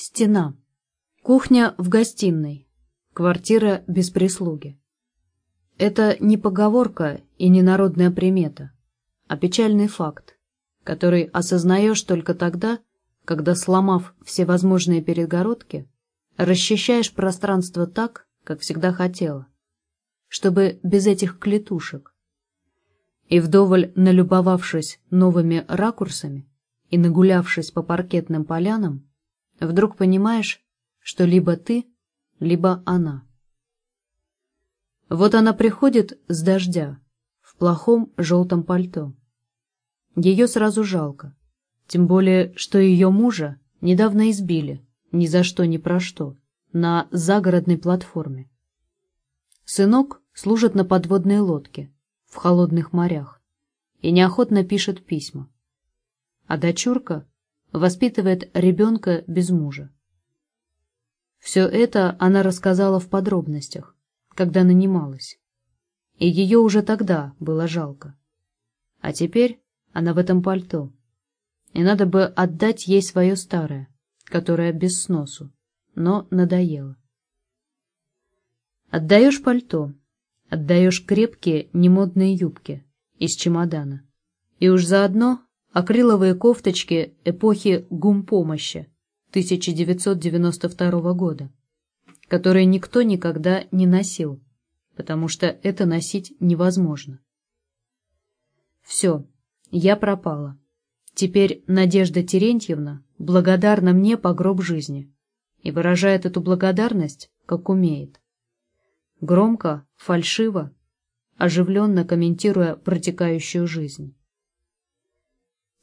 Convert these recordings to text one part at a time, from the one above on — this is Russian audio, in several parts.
Стена. Кухня в гостиной. Квартира без прислуги. Это не поговорка и не народная примета, а печальный факт, который осознаешь только тогда, когда, сломав все возможные перегородки, расчищаешь пространство так, как всегда хотела, чтобы без этих клетушек. И вдоволь налюбовавшись новыми ракурсами и нагулявшись по паркетным полянам, Вдруг понимаешь, что либо ты, либо она. Вот она приходит с дождя, в плохом желтом пальто. Ее сразу жалко, тем более, что ее мужа недавно избили, ни за что ни про что, на загородной платформе. Сынок служит на подводной лодке, в холодных морях, и неохотно пишет письма. А дочурка воспитывает ребенка без мужа. Все это она рассказала в подробностях, когда нанималась. И ее уже тогда было жалко. А теперь она в этом пальто. И надо бы отдать ей свое старое, которое без сносу, но надоело. Отдаешь пальто, отдаешь крепкие немодные юбки из чемодана. И уж заодно акриловые кофточки эпохи гумпомощи 1992 года, которые никто никогда не носил, потому что это носить невозможно. Все, я пропала. Теперь Надежда Терентьевна благодарна мне по гроб жизни и выражает эту благодарность, как умеет. Громко, фальшиво, оживленно комментируя протекающую жизнь.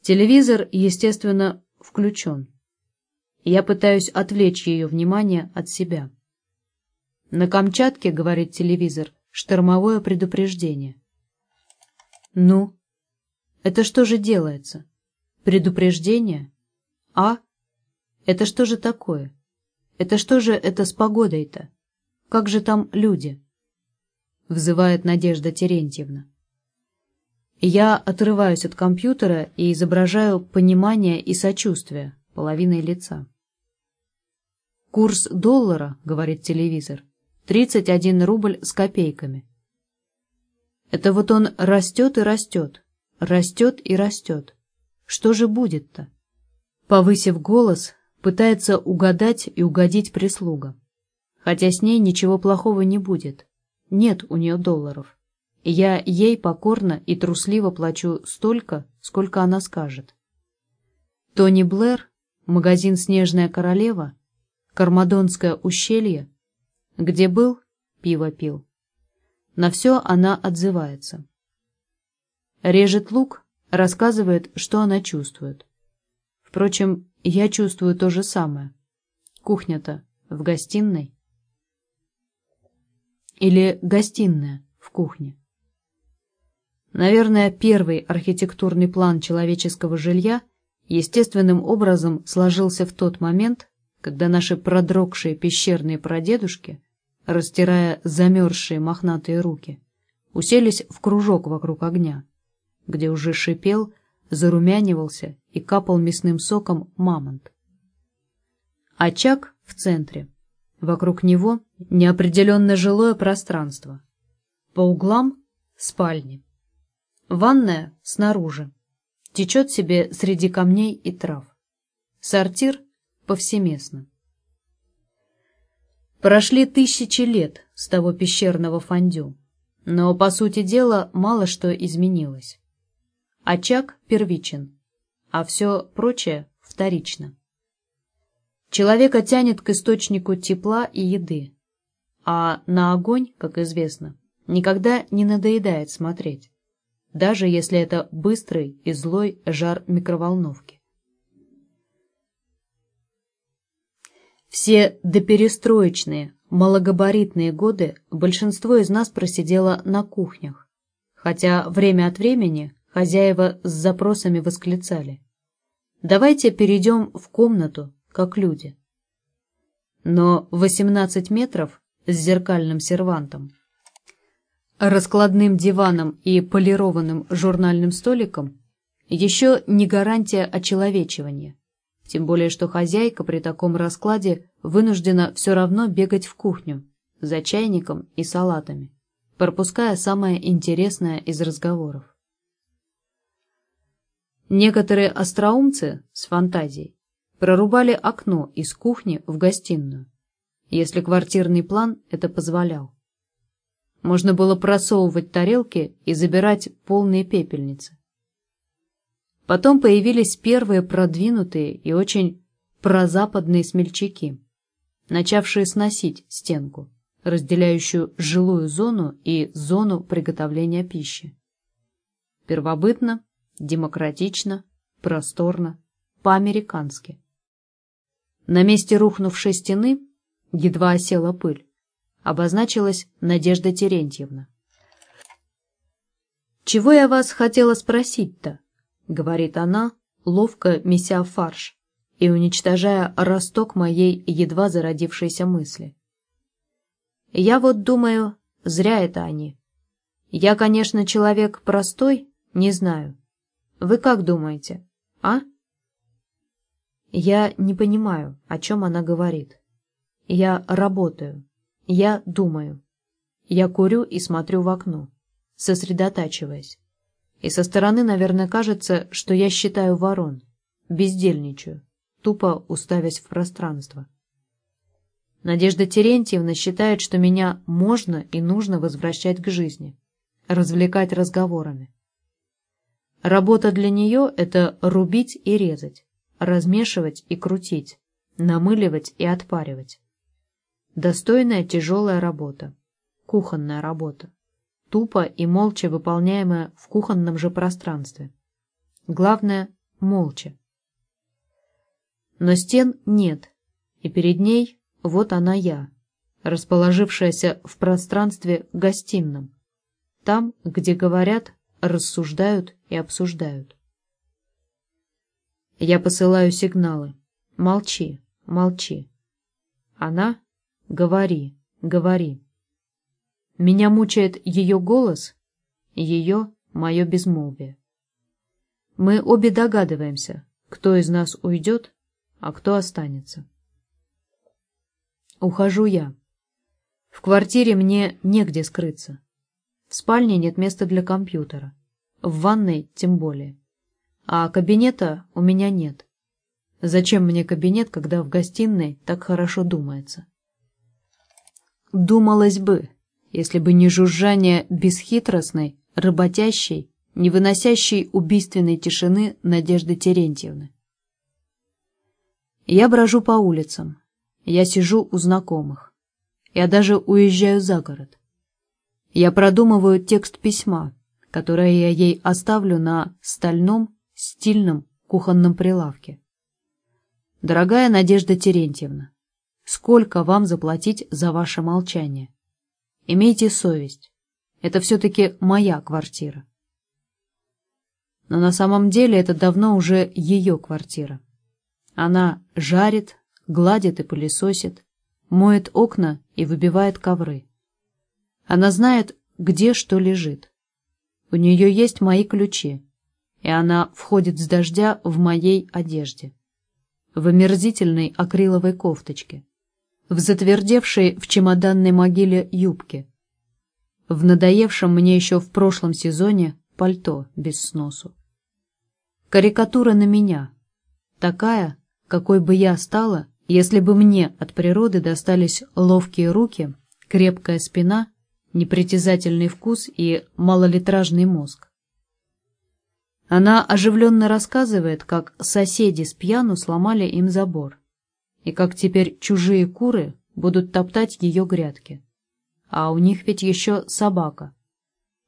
Телевизор, естественно, включен. Я пытаюсь отвлечь ее внимание от себя. На Камчатке, говорит телевизор, штормовое предупреждение. Ну, это что же делается? Предупреждение? А? Это что же такое? Это что же это с погодой-то? Как же там люди? Взывает Надежда Терентьевна. Я отрываюсь от компьютера и изображаю понимание и сочувствие половиной лица. «Курс доллара, — говорит телевизор, — 31 рубль с копейками. Это вот он растет и растет, растет и растет. Что же будет-то?» Повысив голос, пытается угадать и угодить прислуга. Хотя с ней ничего плохого не будет. Нет у нее долларов. Я ей покорно и трусливо плачу столько, сколько она скажет. Тони Блэр, магазин «Снежная королева», Кармадонское ущелье, где был, пиво пил. На все она отзывается. Режет лук, рассказывает, что она чувствует. Впрочем, я чувствую то же самое. Кухня-то в гостиной. Или гостиная в кухне. Наверное, первый архитектурный план человеческого жилья естественным образом сложился в тот момент, когда наши продрогшие пещерные прадедушки, растирая замерзшие мохнатые руки, уселись в кружок вокруг огня, где уже шипел, зарумянивался и капал мясным соком мамонт. Очаг в центре. Вокруг него неопределенно жилое пространство. По углам — спальни. Ванная снаружи. Течет себе среди камней и трав. Сортир повсеместно. Прошли тысячи лет с того пещерного фондю, но, по сути дела, мало что изменилось. Очаг первичен, а все прочее вторично. Человека тянет к источнику тепла и еды, а на огонь, как известно, никогда не надоедает смотреть даже если это быстрый и злой жар микроволновки. Все доперестроечные, малогабаритные годы большинство из нас просидело на кухнях, хотя время от времени хозяева с запросами восклицали. Давайте перейдем в комнату, как люди. Но 18 метров с зеркальным сервантом раскладным диваном и полированным журнальным столиком еще не гарантия очеловечивания. Тем более, что хозяйка при таком раскладе вынуждена все равно бегать в кухню за чайником и салатами, пропуская самое интересное из разговоров. Некоторые остроумцы с фантазией прорубали окно из кухни в гостиную, если квартирный план это позволял. Можно было просовывать тарелки и забирать полные пепельницы. Потом появились первые продвинутые и очень прозападные смельчаки, начавшие сносить стенку, разделяющую жилую зону и зону приготовления пищи. Первобытно, демократично, просторно, по-американски. На месте рухнувшей стены едва осела пыль обозначилась Надежда Терентьевна. «Чего я вас хотела спросить-то?» — говорит она, ловко меся фарш и уничтожая росток моей едва зародившейся мысли. «Я вот думаю, зря это они. Я, конечно, человек простой, не знаю. Вы как думаете, а?» Я не понимаю, о чем она говорит. Я работаю. Я думаю. Я курю и смотрю в окно, сосредотачиваясь. И со стороны, наверное, кажется, что я считаю ворон, бездельничаю, тупо уставясь в пространство. Надежда Терентьевна считает, что меня можно и нужно возвращать к жизни, развлекать разговорами. Работа для нее — это рубить и резать, размешивать и крутить, намыливать и отпаривать. Достойная тяжелая работа. Кухонная работа. Тупо и молча выполняемая в кухонном же пространстве. Главное — молча. Но стен нет, и перед ней вот она я, расположившаяся в пространстве гостином, там, где говорят, рассуждают и обсуждают. Я посылаю сигналы. Молчи, молчи. Она Говори, говори. Меня мучает ее голос, ее мое безмолвие. Мы обе догадываемся, кто из нас уйдет, а кто останется. Ухожу я. В квартире мне негде скрыться. В спальне нет места для компьютера. В ванной тем более. А кабинета у меня нет. Зачем мне кабинет, когда в гостиной так хорошо думается? Думалось бы, если бы не жужжание бесхитростной, работящей, не выносящей убийственной тишины Надежды Терентьевны. Я брожу по улицам, я сижу у знакомых, я даже уезжаю за город. Я продумываю текст письма, которое я ей оставлю на стальном, стильном кухонном прилавке. Дорогая Надежда Терентьевна, Сколько вам заплатить за ваше молчание? Имейте совесть. Это все-таки моя квартира. Но на самом деле это давно уже ее квартира. Она жарит, гладит и пылесосит, моет окна и выбивает ковры. Она знает, где что лежит. У нее есть мои ключи, и она входит с дождя в моей одежде, в омерзительной акриловой кофточке, в затвердевшей в чемоданной могиле юбке, в надоевшем мне еще в прошлом сезоне пальто без сносу. Карикатура на меня, такая, какой бы я стала, если бы мне от природы достались ловкие руки, крепкая спина, непритязательный вкус и малолитражный мозг. Она оживленно рассказывает, как соседи с пьяну сломали им забор и как теперь чужие куры будут топтать ее грядки. А у них ведь еще собака.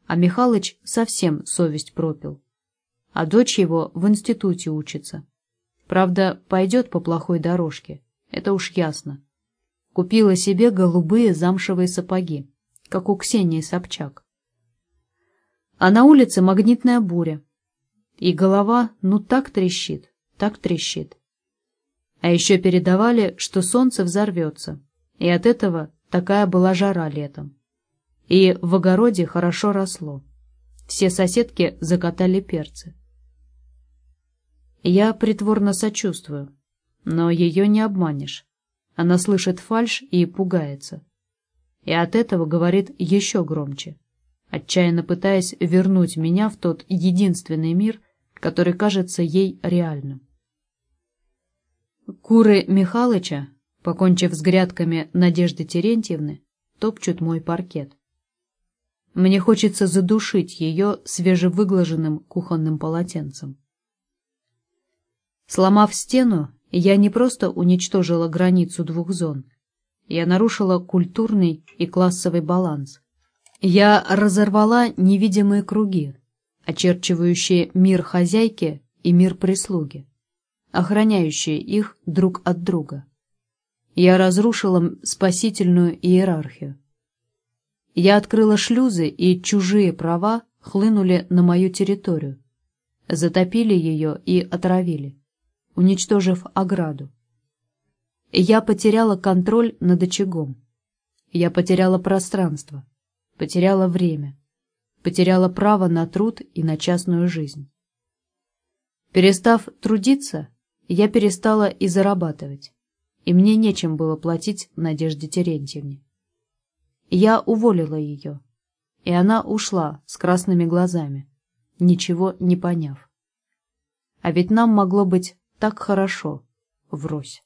А Михалыч совсем совесть пропил. А дочь его в институте учится. Правда, пойдет по плохой дорожке, это уж ясно. Купила себе голубые замшевые сапоги, как у Ксении Собчак. А на улице магнитная буря. И голова ну так трещит, так трещит. А еще передавали, что солнце взорвется, и от этого такая была жара летом. И в огороде хорошо росло. Все соседки закатали перцы. Я притворно сочувствую, Но ее не обманешь. Она слышит фальшь и пугается. И от этого говорит еще громче, отчаянно пытаясь вернуть меня в тот единственный мир, который кажется ей реальным. Куры Михалыча, покончив с грядками Надежды Терентьевны, топчут мой паркет. Мне хочется задушить ее свежевыглаженным кухонным полотенцем. Сломав стену, я не просто уничтожила границу двух зон. Я нарушила культурный и классовый баланс. Я разорвала невидимые круги, очерчивающие мир хозяйки и мир прислуги, охраняющие их друг от друга. Я разрушила спасительную иерархию. Я открыла шлюзы, и чужие права хлынули на мою территорию, затопили ее и отравили уничтожив ограду. Я потеряла контроль над очагом. Я потеряла пространство, потеряла время, потеряла право на труд и на частную жизнь. Перестав трудиться, я перестала и зарабатывать, и мне нечем было платить Надежде Терентьевне. Я уволила ее, и она ушла с красными глазами, ничего не поняв. А ведь нам могло быть так хорошо, врозь.